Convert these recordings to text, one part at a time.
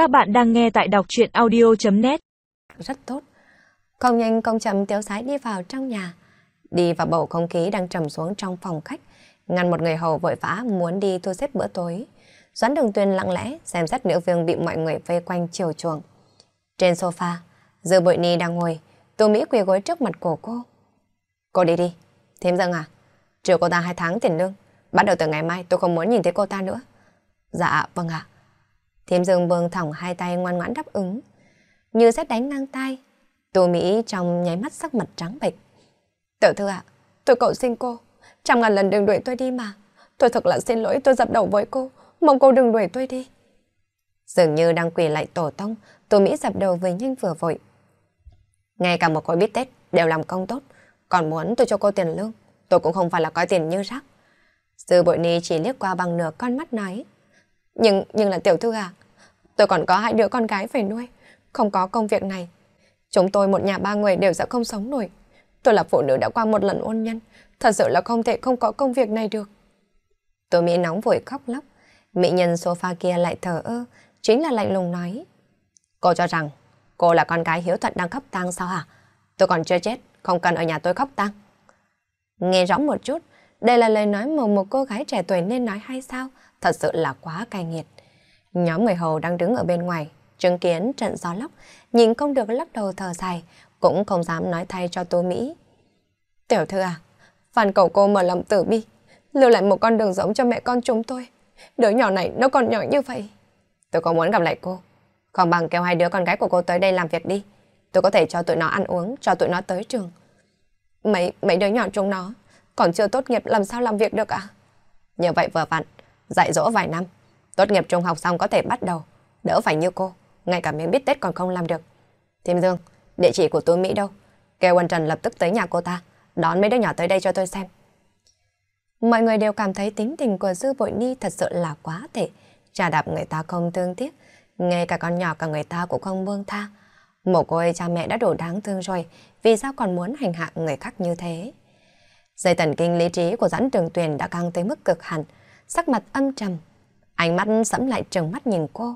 Các bạn đang nghe tại đọc chuyện audio.net Rất tốt. Công nhanh công chậm tiếu sái đi vào trong nhà. Đi vào bầu không khí đang trầm xuống trong phòng khách. Ngăn một người hầu vội vã muốn đi thu xếp bữa tối. Doãn đường tuyên lặng lẽ xem xét nữ vương bị mọi người vây quanh chiều chuộng. Trên sofa, dư bội ni đang ngồi. Tô Mỹ quỳ gối trước mặt của cô. Cô đi đi. Thêm dâng à? Trừ cô ta hai tháng tiền lương. Bắt đầu từ ngày mai tôi không muốn nhìn thấy cô ta nữa. Dạ, vâng ạ. Thiêm Dương buông thỏng hai tay ngoan ngoãn đáp ứng. Như xét đánh ngang tay, Tô Mỹ trong nháy mắt sắc mặt trắng bệch. Tiểu thư ạ, tôi cầu xin cô, trăm ngàn lần đừng đuổi tôi đi mà. Tôi thật là xin lỗi tôi dập đầu với cô, mong cô đừng đuổi tôi đi. Dường như đang quỳ lại tổ tông, Tô Mỹ dập đầu với nhanh vừa vội. Ngay cả một khối bít tết đều làm công tốt, còn muốn tôi cho cô tiền lương, tôi cũng không phải là coi tiền như rác. Sư bội ni chỉ liếc qua bằng nửa con mắt nói. Nhưng, nhưng là tiểu thư à, tôi còn có hai đứa con gái phải nuôi, không có công việc này. Chúng tôi một nhà ba người đều sẽ không sống nổi. Tôi là phụ nữ đã qua một lần ôn nhân, thật sự là không thể không có công việc này được. Tôi Mỹ nóng vội khóc lóc, mỹ nhân sofa kia lại thờ ơ, chính là lạnh lùng nói. Cô cho rằng cô là con gái hiếu thuận đang khóc tang sao hả? Tôi còn chưa chết, không cần ở nhà tôi khóc tang. Nghe rõ một chút, đây là lời nói mà một cô gái trẻ tuổi nên nói hay sao? Thật sự là quá cay nghiệt. Nhóm người hầu đang đứng ở bên ngoài, chứng kiến trận gió lốc, nhìn không được lắc đầu thở dài, cũng không dám nói thay cho Tô Mỹ. Tiểu thư à, phản cầu cô mở lòng tử bi, lưu lại một con đường giống cho mẹ con chúng tôi. Đứa nhỏ này nó còn nhỏ như vậy. Tôi có muốn gặp lại cô, còn bằng kêu hai đứa con gái của cô tới đây làm việc đi. Tôi có thể cho tụi nó ăn uống, cho tụi nó tới trường. Mấy, mấy đứa nhỏ chúng nó còn chưa tốt nghiệp làm sao làm việc được ạ? Như vậy vừa vặn, dạy dỗ vài năm, tốt nghiệp trung học xong có thể bắt đầu, đỡ phải như cô, ngay cả miếng biết Tết còn không làm được. Thêm Dương, địa chỉ của tôi Mỹ đâu? Kêu Quân Trần lập tức tới nhà cô ta, đón mấy đứa nhỏ tới đây cho tôi xem. Mọi người đều cảm thấy tính tình của Dư Bội Ni thật sự là quá tệ. Trà đạp người ta không tương tiếc, ngay cả con nhỏ cả người ta cũng không buông tha. Một cô ơi cha mẹ đã đủ đáng thương rồi, vì sao còn muốn hành hạ người khác như thế? Dây thần kinh lý trí của dẫn trường tuyền đã căng tới mức cực hẳn, sắc mặt âm trầm. Ánh mắt sẫm lại trừng mắt nhìn cô.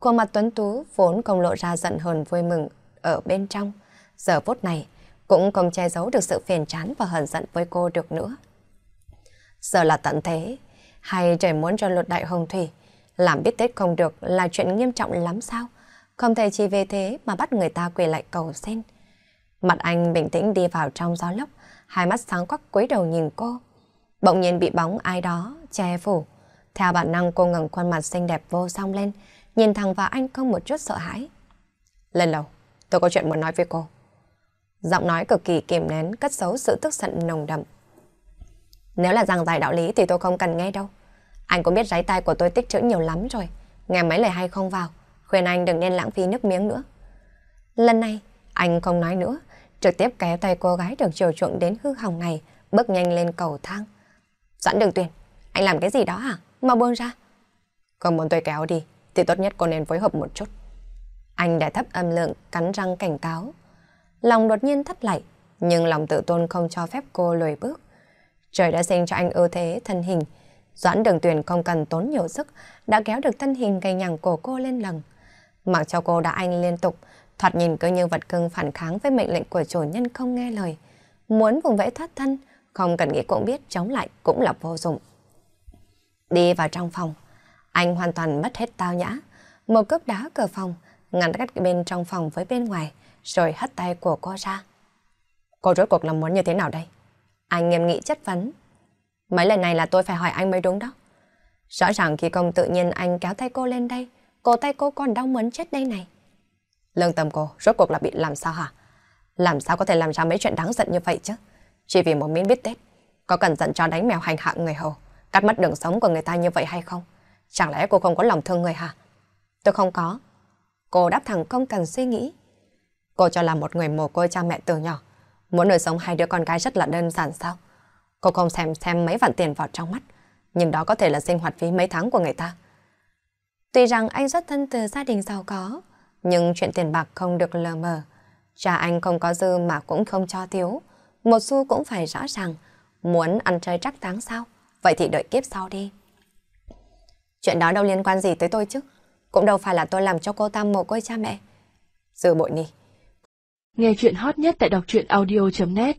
Khuôn mặt tuấn tú vốn không lộ ra giận hờn vui mừng ở bên trong. Giờ phút này cũng không che giấu được sự phiền chán và hờn giận với cô được nữa. Giờ là tận thế, hay trời muốn cho luật đại hồng thủy, làm biết Tết không được là chuyện nghiêm trọng lắm sao? Không thể chỉ về thế mà bắt người ta quỳ lại cầu xin. Mặt anh bình tĩnh đi vào trong gió lốc, hai mắt sáng quắc cúi đầu nhìn cô. Bỗng nhiên bị bóng ai đó che phủ. Theo bản năng cô ngẩng khuôn mặt xinh đẹp vô song lên, nhìn thẳng vào anh không một chút sợ hãi. Lên lầu, tôi có chuyện muốn nói với cô. Giọng nói cực kỳ kiềm nén, cất giấu sự tức giận nồng đậm. Nếu là giảng giải đạo lý thì tôi không cần nghe đâu. Anh cũng biết giấy tay của tôi tích trữ nhiều lắm rồi. Nghe mấy lời hay không vào, khuyên anh đừng nên lãng phí nước miếng nữa. Lần này, anh không nói nữa, trực tiếp kéo tay cô gái được chiều chuộng đến hư hỏng này, bước nhanh lên cầu thang. Doãn đường tuyển, anh làm cái gì đó hả? Mau buông ra. còn muốn tôi kéo đi, thì tốt nhất cô nên phối hợp một chút. Anh đã thấp âm lượng, cắn răng cảnh cáo. Lòng đột nhiên thắt lại, nhưng lòng tự tôn không cho phép cô lùi bước. Trời đã sinh cho anh ưu thế thân hình. Doãn đường tuyển không cần tốn nhiều sức, đã kéo được thân hình gầy nhằng của cô lên lần. Mặc cho cô đã anh liên tục, thoạt nhìn cứ như vật cưng phản kháng với mệnh lệnh của chủ nhân không nghe lời. Muốn vùng vẫy thoát thân, không cần nghĩ cũng biết chống lại cũng là vô dụng. Đi vào trong phòng, anh hoàn toàn mất hết tao nhã. Một cước đá cửa phòng, ngăn cách bên trong phòng với bên ngoài, rồi hất tay của cô ra. Cô rốt cuộc là muốn như thế nào đây? Anh nghiêm nghị chất vấn. Mấy lần này là tôi phải hỏi anh mới đúng đó. Rõ ràng khi công tự nhiên anh kéo tay cô lên đây, cổ tay cô còn đau muốn chết đây này. Lương tâm cô, rốt cuộc là bị làm sao hả? Làm sao có thể làm ra mấy chuyện đáng giận như vậy chứ? Chỉ vì một miếng bít Tết, có cần giận cho đánh mèo hành hạ người hầu, cắt mất đường sống của người ta như vậy hay không? Chẳng lẽ cô không có lòng thương người hả? Tôi không có. Cô đáp thẳng không cần suy nghĩ. Cô cho là một người mồ côi cha mẹ từ nhỏ, muốn nuôi sống hai đứa con gái rất là đơn giản sao? Cô không xem xem mấy vạn tiền vào trong mắt, nhưng đó có thể là sinh hoạt phí mấy tháng của người ta. Tuy rằng anh xuất thân từ gia đình giàu có, nhưng chuyện tiền bạc không được lờ mờ. Cha anh không có dư mà cũng không cho thiếu. Một xu cũng phải rõ ràng. Muốn ăn chơi trắc táng sao? Vậy thì đợi kiếp sau đi. Chuyện đó đâu liên quan gì tới tôi chứ? Cũng đâu phải là tôi làm cho cô ta mồ côi cha mẹ. Giờ bội ni. Nghe chuyện hot nhất tại đọc truyện audio.net